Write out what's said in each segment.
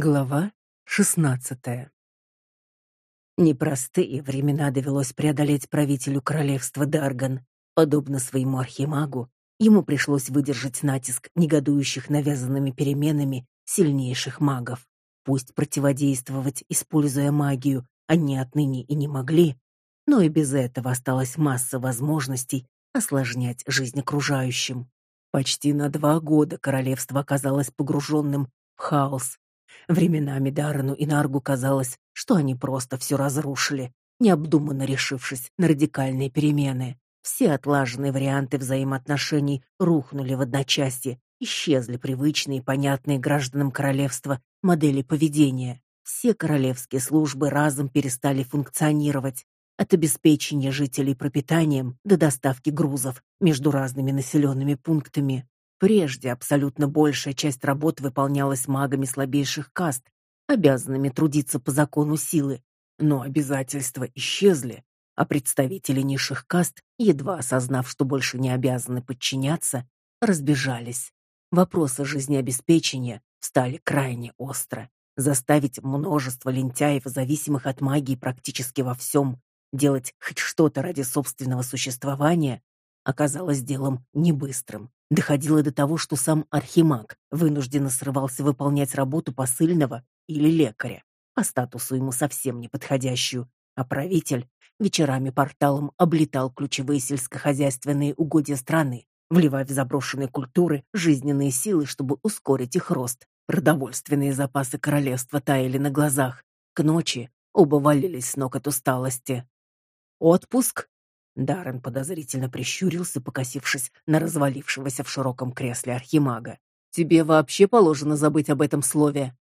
Глава шестнадцатая. Непростые времена довелось преодолеть правителю королевства Дарган. Подобно своему архимагу, ему пришлось выдержать натиск негодующих навязанными переменами сильнейших магов. Пусть противодействовать, используя магию, они отныне и не могли, но и без этого осталась масса возможностей осложнять жизнь окружающим. Почти на два года королевство оказалось погруженным в хаос, Временами Даррену и Наргу казалось, что они просто все разрушили, необдуманно решившись на радикальные перемены. Все отлаженные варианты взаимоотношений рухнули в одночасье, исчезли привычные, понятные гражданам королевства модели поведения. Все королевские службы разом перестали функционировать, от обеспечения жителей пропитанием до доставки грузов между разными населенными пунктами. Прежде абсолютно большая часть работ выполнялась магами слабейших каст, обязанными трудиться по закону силы, но обязательства исчезли, а представители низших каст, едва осознав, что больше не обязаны подчиняться, разбежались. Вопросы жизнеобеспечения стали крайне остро. Заставить множество лентяев, зависимых от магии практически во всем, делать хоть что-то ради собственного существования, оказалось делом небыстрым. Доходило до того, что сам архимаг вынужденно срывался выполнять работу посыльного или лекаря, по статусу ему совсем не подходящую, а правитель вечерами порталом облетал ключевые сельскохозяйственные угодья страны, вливая в заброшенные культуры жизненные силы, чтобы ускорить их рост. Продовольственные запасы королевства таяли на глазах. К ночи оба валились с ног от усталости. Отпуск Даррен подозрительно прищурился, покосившись на развалившегося в широком кресле архимага. Тебе вообще положено забыть об этом слове.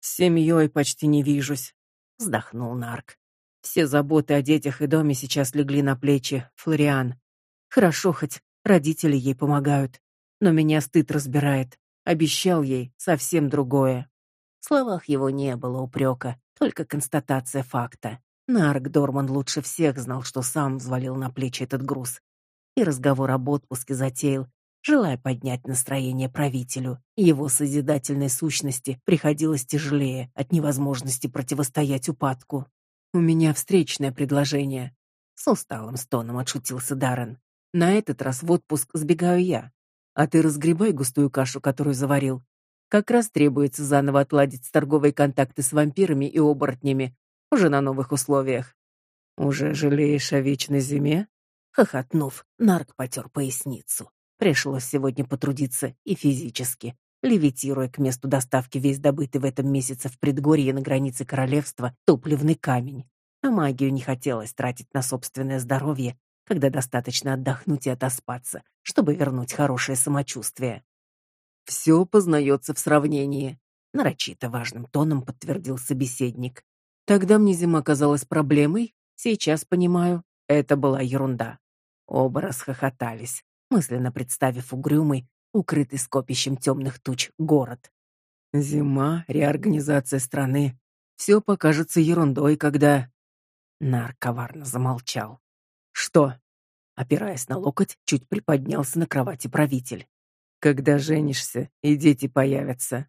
С семьей почти не вижусь, вздохнул Нарк. Все заботы о детях и доме сейчас легли на плечи Флориан. Хорошо хоть родители ей помогают, но меня стыд разбирает. Обещал ей совсем другое. В словах его не было упрека, только констатация факта. Нарк Дорман лучше всех знал, что сам взвалил на плечи этот груз. И разговор об отпуске затеял, желая поднять настроение правителю. Его созидательной сущности приходилось тяжелее от невозможности противостоять упадку. У меня встречное предложение. С усталым стоном отшутился Даррен. На этот раз в отпуск сбегаю я, а ты разгребай густую кашу, которую заварил. Как раз требуется заново отладить торговые контакты с вампирами и оборотнями, уже на новых условиях. Уже жалеешь о вечной зиме? Хохотнув, Нарк потер поясницу. Пришлось сегодня потрудиться и физически, левитируя к месту доставки весь добытый в этом месяце в предгорье на границе королевства топливный камень. А магию не хотелось тратить на собственное здоровье, когда достаточно отдохнуть и отоспаться, чтобы вернуть хорошее самочувствие. Все познается в сравнении, нарочито важным тоном подтвердил собеседник. Тогда мне зима казалась проблемой, сейчас понимаю, это была ерунда. Оба расхохотались, мысленно представив угрюмый, укрытый скопищем темных туч город. Зима, реорганизация страны все покажется ерундой, когда Нар коварно замолчал. Что? Опираясь на локоть, чуть приподнялся на кровати правитель. Когда женишься, и дети появятся.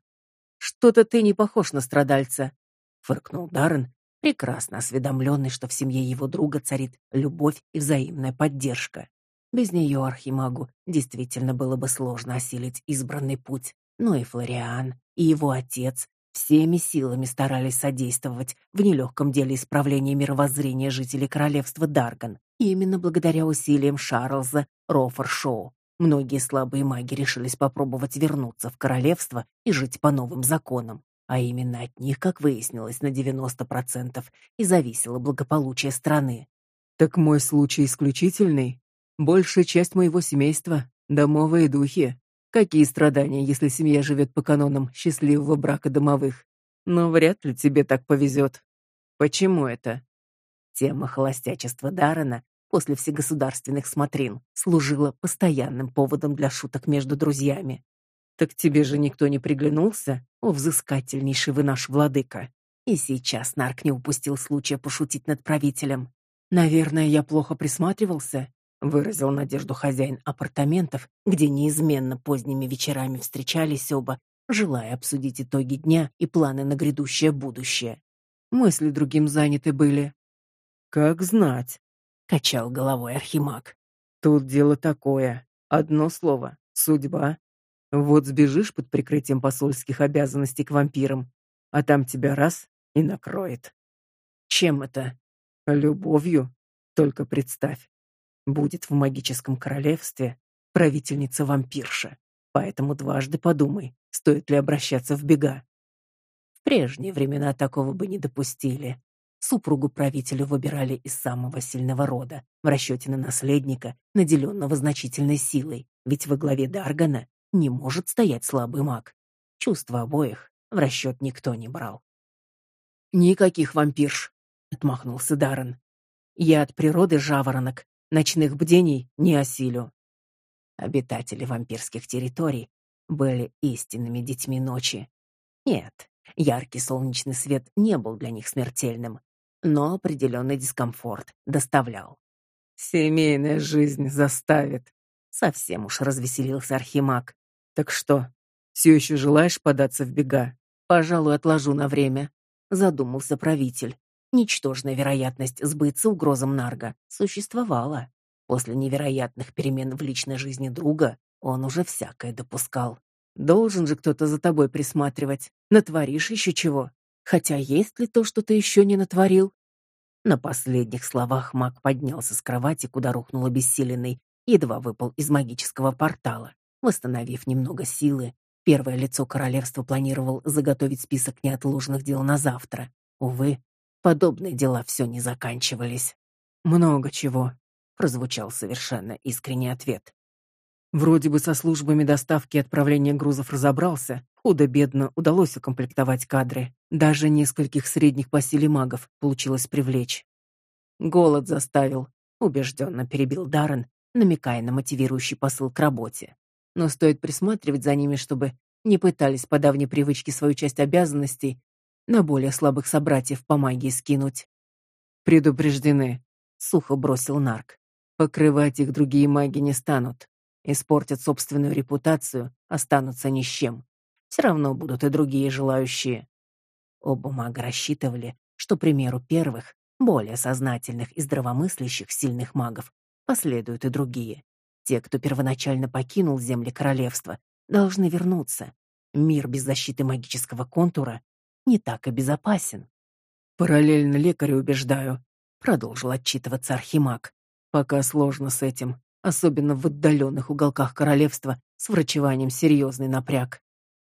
Что-то ты не похож на страдальца фыркнул Даррен, прекрасно осведомленный, что в семье его друга царит любовь и взаимная поддержка. Без нее архимагу действительно было бы сложно осилить избранный путь, но и Флориан, и его отец всеми силами старались содействовать в нелегком деле исправления мировоззрения жителей королевства Дарган. И именно благодаря усилиям Шарльза Рофоршоу многие слабые маги решились попробовать вернуться в королевство и жить по новым законам а именно от них, как выяснилось, на 90% и зависело благополучие страны. Так мой случай исключительный. Большая часть моего семейства домовые духи. Какие страдания, если семья живет по канонам счастливого брака домовых? Но вряд ли тебе так повезет. Почему это? Тема холостячества Дарана после всегосударственных смотрин служила постоянным поводом для шуток между друзьями. Так тебе же никто не приглянулся, о взыскательнейший вы наш владыка. И сейчас Нарк не упустил случая пошутить над правителем. Наверное, я плохо присматривался, выразил надежду хозяин апартаментов, где неизменно поздними вечерами встречались оба желая обсудить итоги дня и планы на грядущее будущее. Мысли другим заняты были. Как знать, качал головой Архимаг. Тут дело такое. Одно слово судьба. Вот сбежишь под прикрытием посольских обязанностей к вампирам, а там тебя раз и накроет. Чем это? Любовью. Только представь. Будет в магическом королевстве правительница вампирша. Поэтому дважды подумай, стоит ли обращаться в бега. В прежние времена такого бы не допустили. Супругу правителю выбирали из самого сильного рода, в расчете на наследника, наделенного значительной силой, ведь во главе Даргана не может стоять слабый маг. Чувства обоих в расчет никто не брал. Никаких вампирш, отмахнулся Даррен. Я от природы жаворонок, ночных бдений не осилю. Обитатели вампирских территорий были истинными детьми ночи. Нет, яркий солнечный свет не был для них смертельным, но определенный дискомфорт доставлял. Семейная жизнь заставит. Совсем уж развеселился Архимаг. Так что, все еще желаешь податься в бега? Пожалуй, отложу на время, задумался правитель. Ничтожная вероятность сбыться угрозам Нарга существовала. После невероятных перемен в личной жизни друга он уже всякое допускал. Должен же кто-то за тобой присматривать. Натворишь еще чего? Хотя есть ли то, что ты еще не натворил? На последних словах маг поднялся с кровати, куда рухнул обессиленный, едва выпал из магического портала. Восстановив немного силы, первое лицо королевства планировал заготовить список неотложных дел на завтра. Увы, подобные дела все не заканчивались. Много чего, прозвучал совершенно искренний ответ. Вроде бы со службами доставки и отправления грузов разобрался, худо-бедно удалось укомплектовать кадры. Даже нескольких средних по силе магов получилось привлечь. Голод заставил, убежденно перебил Даррен, намекая на мотивирующий посыл к работе. Но стоит присматривать за ними, чтобы не пытались по давней привычке свою часть обязанностей на более слабых собратьев по магии скинуть. Предупреждены, сухо бросил Нарк. Покрывать их другие маги не станут испортят собственную репутацию, останутся ни с чем. Все равно будут и другие желающие. Оба мага рассчитывали, что примеру первых, более сознательных и здравомыслящих сильных магов, последуют и другие. Те, кто первоначально покинул земли королевства, должны вернуться. Мир без защиты магического контура не так и безопасен. Параллельно лекаря убеждаю, продолжил отчитываться Архимаг. Пока сложно с этим особенно в отдаленных уголках королевства, с врачеванием серьезный напряг.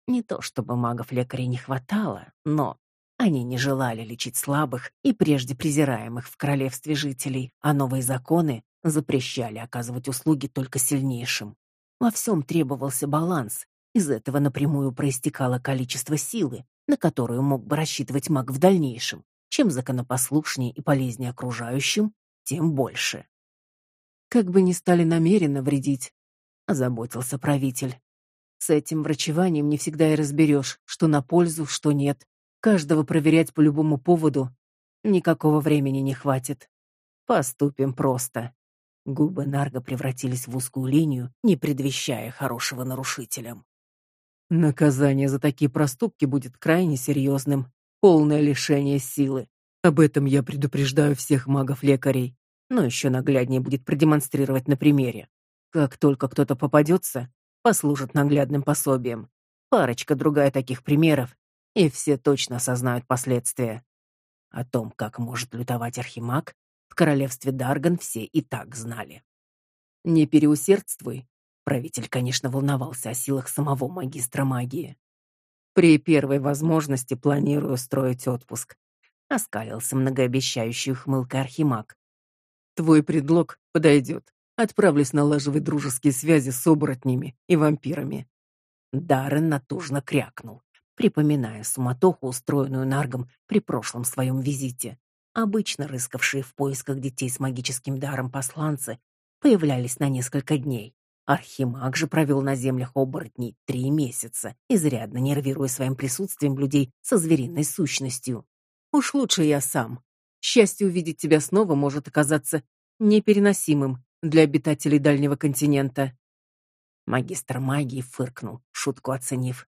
Не то чтобы магов-лекарей не хватало, но они не желали лечить слабых и прежде презираемых в королевстве жителей, а новые законы запрещали оказывать услуги только сильнейшим. Во всем требовался баланс. Из этого напрямую проистекало количество силы, на которую мог бы рассчитывать маг в дальнейшем. Чем законопослушнее и полезнее окружающим, тем больше. Как бы ни стали намеренно вредить, озаботился правитель. С этим врачеванием не всегда и разберешь, что на пользу, что нет. Каждого проверять по любому поводу никакого времени не хватит. Поступим просто. Губы Нарга превратились в узкую линию, не предвещая хорошего нарушителям. Наказание за такие проступки будет крайне серьезным, полное лишение силы. Об этом я предупреждаю всех магов-лекарей но еще нагляднее будет продемонстрировать на примере. Как только кто-то попадется, послужит наглядным пособием. Парочка другая таких примеров, и все точно осознают последствия. О том, как может лютовать архимаг, в королевстве Дарган все и так знали. Не переусердствуй. Правитель, конечно, волновался о силах самого магистра магии. При первой возможности планирую устроить отпуск. Оскалился многообещающий ухмылкой архимаг. Твой предлог подойдет. Отправлюсь налаживать дружеские связи с оборотнями и вампирами. Даррен натужно крякнул, припоминая суматоху, устроенную Наргом при прошлом своем визите. Обычно рыскавшие в поисках детей с магическим даром посланцы появлялись на несколько дней. Архимаг же провел на землях оборотней три месяца, изрядно нервируя своим присутствием людей со звериной сущностью. Уж лучше я сам, Счастье увидеть тебя снова может оказаться непереносимым для обитателей дальнего континента. Магистр магии фыркнул, шутку оценив.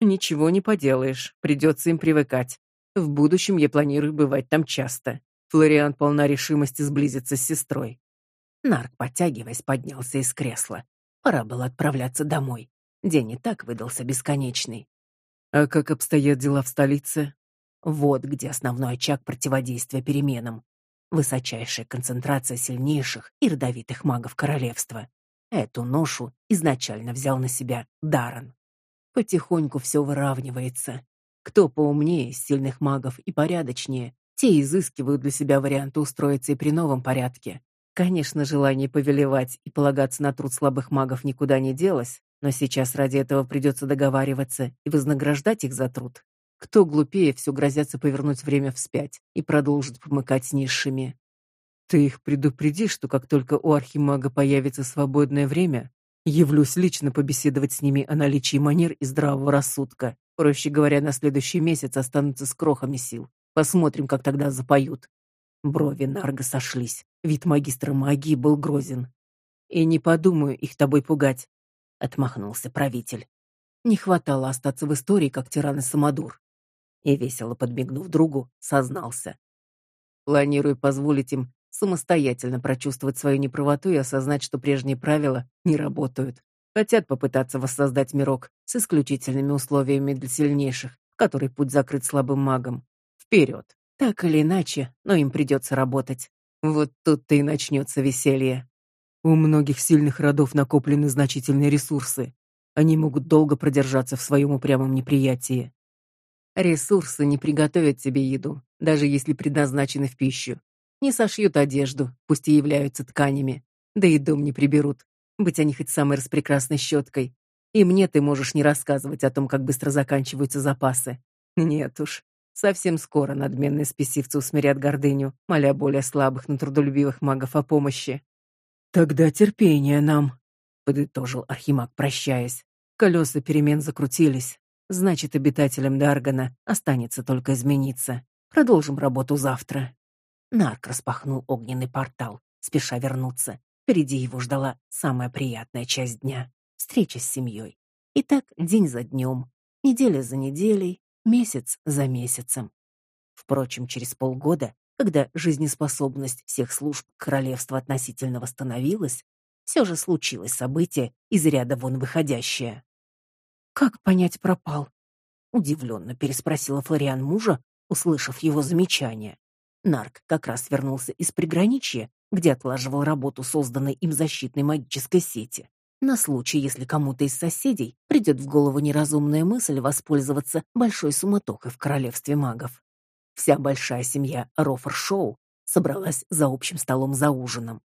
Ничего не поделаешь, придется им привыкать. В будущем я планирую бывать там часто. Флориан полна решимости сблизиться с сестрой. Нарк, подтягиваясь, поднялся из кресла. Пора было отправляться домой. День и так выдался бесконечный. А как обстоят дела в столице? Вот где основной очаг противодействия переменам. Высочайшая концентрация сильнейших и родовитых магов королевства. Эту ношу изначально взял на себя Даран. Потихоньку все выравнивается. Кто поумнее сильных магов и порядочнее, те изыскивают для себя варианты устроиться и при новом порядке. Конечно, желание повелевать и полагаться на труд слабых магов никуда не делось, но сейчас ради этого придется договариваться и вознаграждать их за труд. Кто глупее, все грозятся повернуть время вспять и продолжить помыкать с низшими. Ты их предупреди, что как только у архимага появится свободное время, явлюсь лично побеседовать с ними о наличии манер и здравого рассудка. Проще говоря, на следующий месяц останутся с крохами сил. Посмотрим, как тогда запоют. Брови Нарга сошлись. Вид магистра магии был грозен. И не подумаю их тобой пугать, отмахнулся правитель. Не хватало остаться в истории как тиран и самодур. И весело подмигнув другу, сознался: планирую позволить им самостоятельно прочувствовать свою неправоту и осознать, что прежние правила не работают. Хотят попытаться воссоздать мирок с исключительными условиями для сильнейших, который путь закрыт слабым магам. Вперед! Так или иначе, но им придется работать. Вот тут-то и начнется веселье. У многих сильных родов накоплены значительные ресурсы. Они могут долго продержаться в своем упрямом неприятии. Ресурсы не приготовят тебе еду, даже если предназначены в пищу не сошьют одежду, пусть и являются тканями, да и дом не приберут. Быть они хоть самой распрекрасной щеткой. И мне ты можешь не рассказывать о том, как быстро заканчиваются запасы. Нет уж. Совсем скоро надменные спесивцы усмирят гордыню, моля более слабых, но трудолюбивых магов о помощи. Тогда терпение нам, подытожил Архимаг, прощаясь. Колеса перемен закрутились. Значит, обитателям Даргана останется только измениться. Продолжим работу завтра. Нарк распахнул огненный портал, спеша вернуться. Впереди его ждала самая приятная часть дня встреча с семьей. И так день за днем, неделя за неделей, месяц за месяцем. Впрочем, через полгода, когда жизнеспособность всех служб королевства относительно восстановилась, все же случилось событие из ряда вон выходящее. Как понять пропал? удивленно переспросила Флориан мужа, услышав его замечание. Нарк как раз вернулся из приграничья, где отлаживал работу созданной им защитной магической сети. На случай, если кому-то из соседей придет в голову неразумная мысль воспользоваться большой суматохой в королевстве магов. Вся большая семья Рофер-Шоу собралась за общим столом за ужином.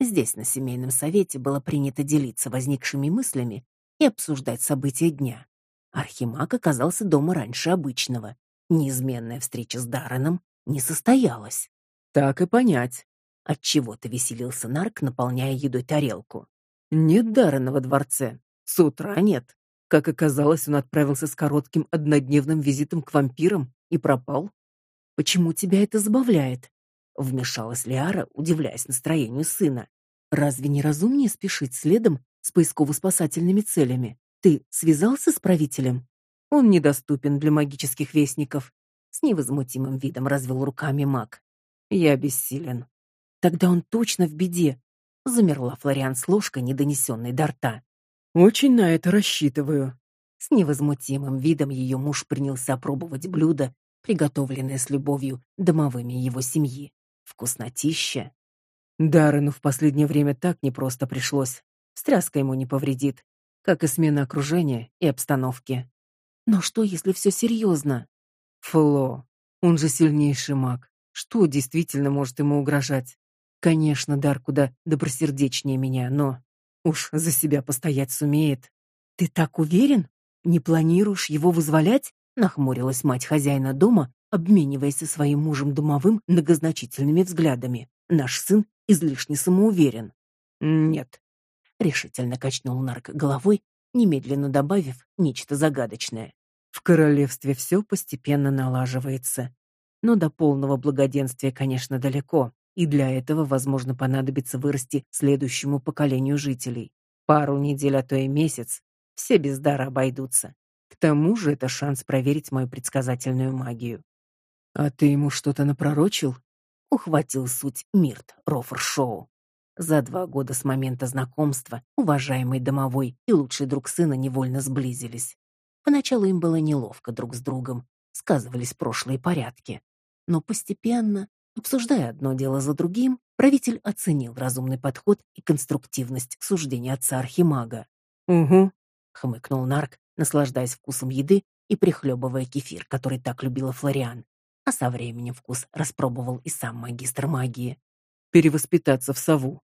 Здесь на семейном совете было принято делиться возникшими мыслями и обсуждать события дня. Архимаг оказался дома раньше обычного. Неизменная встреча с Дарреном не состоялось. Так и понять. От чего-то веселился Нарк, наполняя едой тарелку. Нет Даррена во дворце. С утра нет. Как оказалось, он отправился с коротким однодневным визитом к вампирам и пропал. Почему тебя это забавляет? Вмешалась Лиара, удивляясь настроению сына. Разве не разумнее спешить следом с поисково-спасательными целями? Ты связался с правителем? Он недоступен для магических вестников. С невозмутимым видом развел руками маг. Я бессилен. Тогда он точно в беде. Замерла Флориан с ложкой, недонесенной до рта. Очень на это рассчитываю. С невозмутимым видом ее муж принялся пробовать блюдо, приготовленное с любовью домовыми его семьи. Вкуснотища. Даррену в последнее время так непросто пришлось. Стряска ему не повредит, как и смена окружения и обстановки. Но что, если все серьезно? Фло, он же сильнейший маг. Что действительно может ему угрожать? Конечно, дар куда добросердечнее меня, но уж за себя постоять сумеет. Ты так уверен? Не планируешь его вызволять? Нахмурилась мать хозяина дома, обмениваясь со своим мужем домовым многозначительными взглядами. Наш сын излишне самоуверен. Нет, решительно качнул нарк головой, немедленно добавив нечто загадочное. В королевстве все постепенно налаживается, но до полного благоденствия, конечно, далеко, и для этого, возможно, понадобится вырасти следующему поколению жителей. Пару недель, а то и месяц, все без дара обойдутся. К тому же это шанс проверить мою предсказательную магию. А ты ему что-то напророчил? Ухватил суть Мирт Рофершоу. За два года с момента знакомства уважаемый домовой и лучший друг сына невольно сблизились. Поначалу им было неловко друг с другом, сказывались прошлые порядки. Но постепенно, обсуждая одно дело за другим, правитель оценил разумный подход и конструктивность суждения отца архимага. «Угу», — хмыкнул Нарк, наслаждаясь вкусом еды и прихлебывая кефир, который так любила Флориан. А со временем вкус распробовал и сам магистр магии. «Перевоспитаться в сову».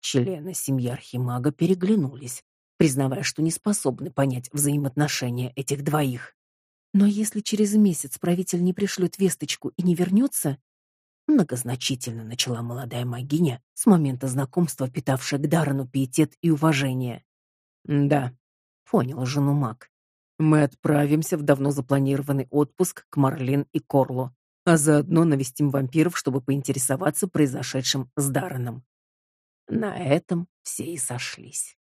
Члены семьи архимага переглянулись, признавая, что не способны понять взаимоотношения этих двоих. Но если через месяц правитель не пришлет весточку и не вернется, многозначительно начала молодая магиня, с момента знакомства питавшая к Дарану пиетет и уважение. Да, понял жену маг. Мы отправимся в давно запланированный отпуск к Марлин и Корлу, а заодно навестим вампиров, чтобы поинтересоваться произошедшим с Дараном. На этом все и сошлись.